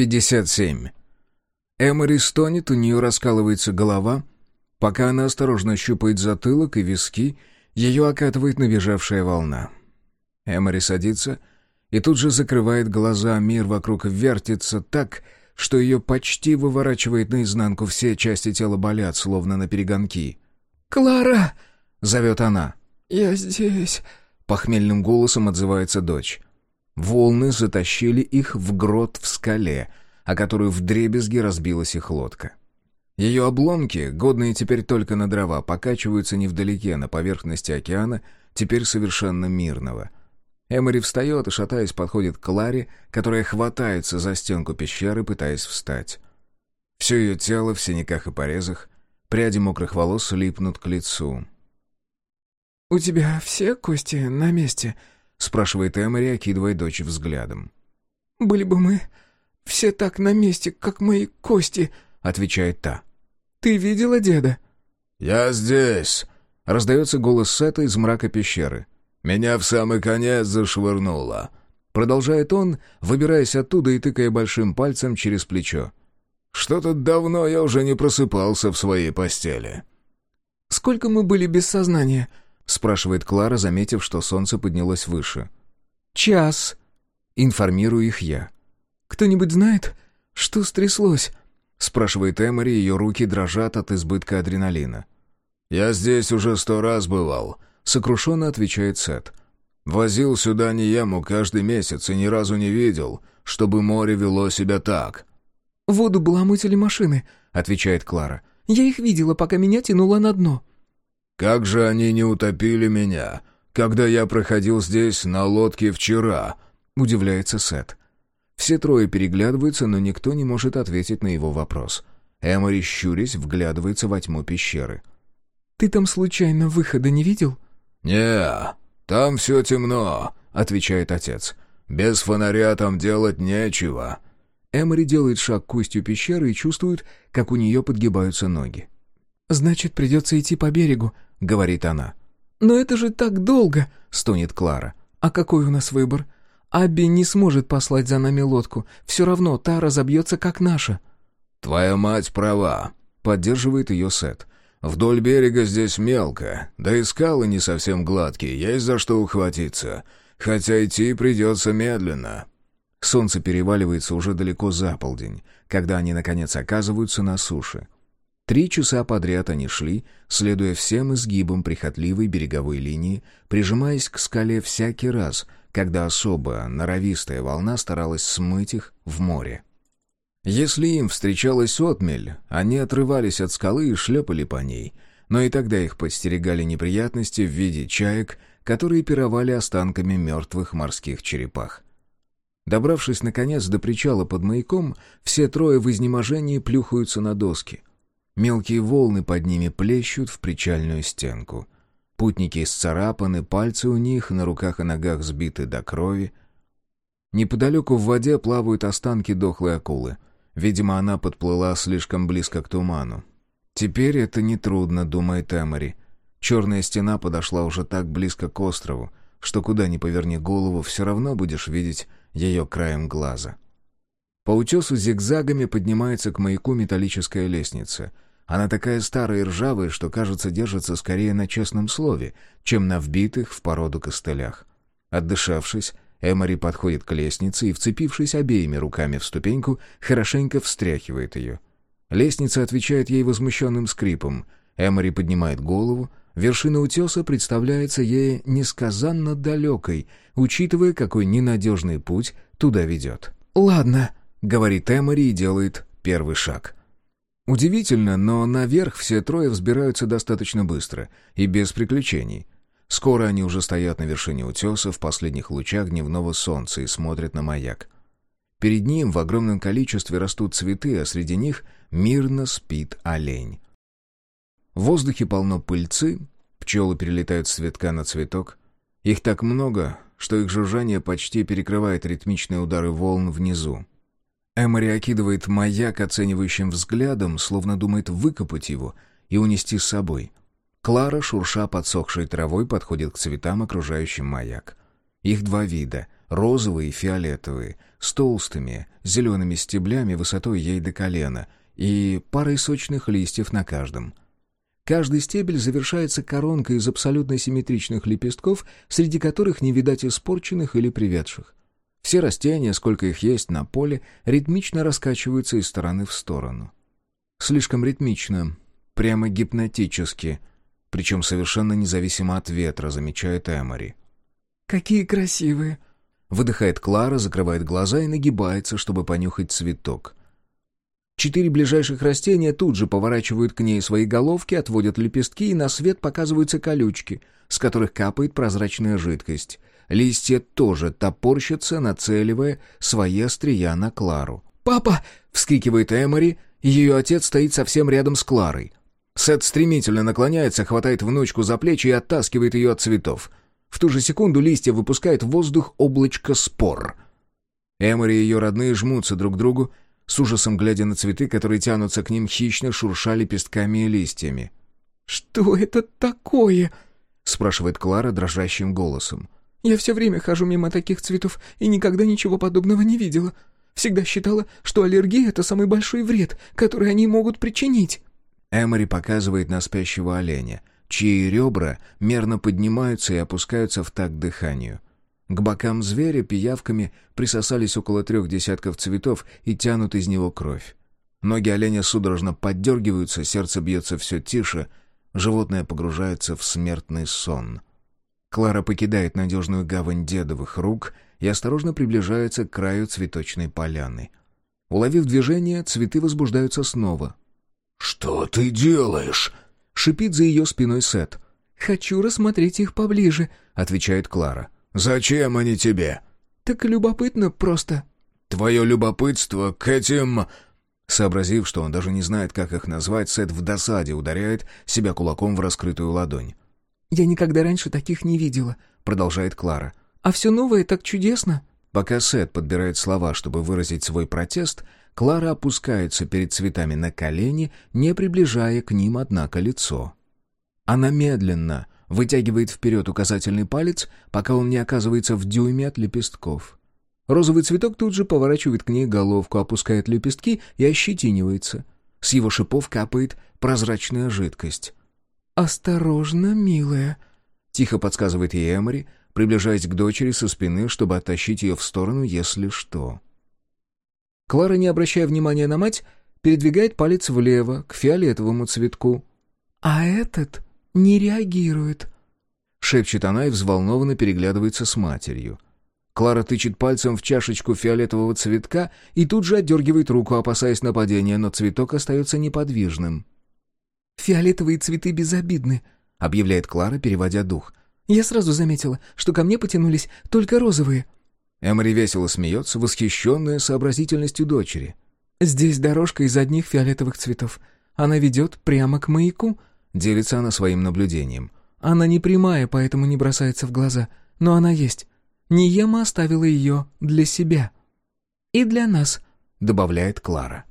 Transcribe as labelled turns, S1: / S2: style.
S1: 57. Эмори стонет, у нее раскалывается голова. Пока она осторожно щупает затылок и виски, ее окатывает набежавшая волна. Эмори садится и тут же закрывает глаза, мир вокруг вертится так, что ее почти выворачивает наизнанку, все части тела болят, словно на перегонки.
S2: «Клара!»
S1: — зовет она.
S2: «Я здесь!»
S1: — похмельным голосом отзывается дочь. Волны затащили их в грот в скале, о которую вдребезги разбилась их лодка. Ее обломки, годные теперь только на дрова, покачиваются невдалеке, на поверхности океана, теперь совершенно мирного. Эмори встает и, шатаясь, подходит к Ларе, которая хватается за стенку пещеры, пытаясь встать. Все ее тело в синяках и порезах, пряди мокрых волос липнут к лицу.
S2: «У тебя все кости на месте?»
S1: — спрашивает Эмори, окидывая дочь взглядом.
S2: «Были бы мы все так на месте, как мои кости», — отвечает та. «Ты видела деда?»
S3: «Я здесь», — раздается голос Сета из мрака пещеры. «Меня в самый конец зашвырнуло», — продолжает он, выбираясь оттуда и тыкая большим пальцем через плечо. «Что-то давно я уже не просыпался в своей постели».
S2: «Сколько мы были без сознания?»
S1: — спрашивает Клара, заметив, что солнце поднялось выше.
S2: «Час», — информирую их я. «Кто-нибудь знает, что стряслось?» — спрашивает Эмори, ее руки дрожат от избытка адреналина.
S3: «Я здесь уже сто раз бывал», — сокрушенно отвечает Сет. «Возил сюда Ниему каждый месяц и ни разу не видел, чтобы море вело себя так».
S2: «Воду баламутили машины», — отвечает Клара. «Я их видела, пока меня тянуло на дно».
S3: «Как же они не утопили меня, когда я проходил здесь на лодке вчера?» — удивляется Сет.
S1: Все трое переглядываются, но никто не может ответить на его вопрос. Эмори, щурясь, вглядывается во тьму пещеры.
S2: «Ты там случайно выхода не видел?»
S3: «Не, там все темно», — отвечает отец. «Без фонаря там делать нечего».
S1: Эмори делает шаг к устью пещеры и чувствует, как у нее подгибаются ноги.
S2: «Значит, придется идти по берегу», —
S1: говорит она.
S2: «Но это же так долго!»
S1: — стонет Клара.
S2: «А какой у нас выбор? Абби не сможет послать за нами лодку. Все равно та разобьется, как наша».
S3: «Твоя мать права», — поддерживает ее Сет. «Вдоль берега здесь мелко, да и скалы не совсем гладкие, есть за что ухватиться. Хотя идти придется медленно».
S1: Солнце переваливается уже далеко за полдень, когда они, наконец, оказываются на суше. Три часа подряд они шли, следуя всем изгибам прихотливой береговой линии, прижимаясь к скале всякий раз, когда особо норовистая волна старалась смыть их в море. Если им встречалась отмель, они отрывались от скалы и шлепали по ней, но и тогда их подстерегали неприятности в виде чаек, которые пировали останками мертвых морских черепах. Добравшись, наконец, до причала под маяком, все трое в изнеможении плюхаются на доски — Мелкие волны под ними плещут в причальную стенку. Путники исцарапаны, пальцы у них на руках и ногах сбиты до крови. Неподалеку в воде плавают останки дохлой акулы. Видимо, она подплыла слишком близко к туману. Теперь это нетрудно, думает Эмори. Черная стена подошла уже так близко к острову, что куда ни поверни голову, все равно будешь видеть ее краем глаза. По утесу зигзагами поднимается к маяку металлическая лестница — она такая старая и ржавая, что, кажется, держится скорее на честном слове, чем на вбитых в породу костылях. Отдышавшись, Эмори подходит к лестнице и, вцепившись обеими руками в ступеньку, хорошенько встряхивает ее. Лестница отвечает ей возмущенным скрипом. Эмори поднимает голову. Вершина утеса представляется ей несказанно далекой, учитывая, какой ненадежный путь туда ведет.
S2: «Ладно», —
S1: говорит Эмори и делает первый шаг — Удивительно, но наверх все трое взбираются достаточно быстро и без приключений. Скоро они уже стоят на вершине утеса в последних лучах дневного солнца и смотрят на маяк. Перед ним в огромном количестве растут цветы, а среди них мирно спит олень. В воздухе полно пыльцы, пчелы перелетают с цветка на цветок. Их так много, что их жужжание почти перекрывает ритмичные удары волн внизу. Эмори окидывает маяк оценивающим взглядом, словно думает выкопать его и унести с собой. Клара, шурша подсохшей травой, подходит к цветам, окружающим маяк. Их два вида — розовые и фиолетовые, с толстыми зелеными стеблями высотой ей до колена и парой сочных листьев на каждом. Каждый стебель завершается коронкой из абсолютно симметричных лепестков, среди которых не видать испорченных или привядших. Все растения, сколько их есть на поле, ритмично раскачиваются из стороны в сторону. Слишком ритмично, прямо гипнотически, причем совершенно независимо от ветра, замечает Эмори.
S2: «Какие красивые!»
S1: Выдыхает Клара, закрывает глаза и нагибается, чтобы понюхать цветок. Четыре ближайших растения тут же поворачивают к ней свои головки, отводят лепестки, и на свет показываются колючки, с которых капает прозрачная жидкость. Листья тоже топорщатся, нацеливая свои острия на Клару.
S2: «Папа!» — вскрикивает Эмори, ее отец стоит совсем рядом с Кларой.
S1: Сет стремительно наклоняется, хватает внучку за плечи и оттаскивает ее от цветов. В ту же секунду листья выпускают в воздух облачко спор. Эмори и ее родные жмутся друг к другу, с ужасом глядя на цветы, которые тянутся к ним хищно, шурша лепестками и листьями.
S2: «Что это такое?»
S1: — спрашивает Клара дрожащим голосом.
S2: «Я все время хожу мимо таких цветов и никогда ничего подобного не видела. Всегда считала, что аллергия — это самый большой вред, который они могут причинить».
S1: Эмори показывает на спящего оленя, чьи ребра мерно поднимаются и опускаются в такт дыханию. К бокам зверя пиявками присосались около трех десятков цветов и тянут из него кровь. Ноги оленя судорожно поддергиваются, сердце бьется все тише, животное погружается в смертный сон. Клара покидает надежную гавань дедовых рук и осторожно приближается к краю цветочной поляны. Уловив движение, цветы возбуждаются снова.
S3: «Что ты делаешь?»
S1: Шипит за ее спиной Сет.
S2: «Хочу рассмотреть их поближе», — отвечает Клара.
S3: «Зачем они тебе?»
S2: «Так любопытно просто».
S3: «Твое любопытство к этим...»
S1: Сообразив, что он даже не знает, как их назвать, Сет в досаде ударяет себя кулаком в раскрытую ладонь.
S2: «Я никогда раньше таких не видела», — продолжает Клара. «А все новое так чудесно».
S1: Пока Сет подбирает слова, чтобы выразить свой протест, Клара опускается перед цветами на колени, не приближая к ним, однако, лицо. Она медленно вытягивает вперед указательный палец, пока он не оказывается в дюйме от лепестков. Розовый цветок тут же поворачивает к ней головку, опускает лепестки и ощетинивается. С его шипов капает прозрачная жидкость.
S2: «Осторожно, милая», —
S1: тихо подсказывает ей Эмори, приближаясь к дочери со спины, чтобы оттащить ее в сторону, если что. Клара, не обращая внимания на мать, передвигает палец влево, к фиолетовому цветку.
S2: «А этот не реагирует», —
S1: шепчет она и взволнованно переглядывается с матерью. Клара тычет пальцем в чашечку фиолетового цветка и тут же отдергивает руку, опасаясь нападения, но цветок остается неподвижным.
S2: «Фиолетовые цветы безобидны», — объявляет Клара, переводя дух. «Я сразу заметила, что ко мне потянулись только розовые».
S1: Эмори весело смеется, восхищенная сообразительностью дочери.
S2: «Здесь дорожка из одних фиолетовых цветов. Она ведет прямо к маяку», — делится она своим наблюдением. «Она не прямая, поэтому не бросается в глаза, но она есть. Ниема оставила ее для себя. И для нас», — добавляет Клара.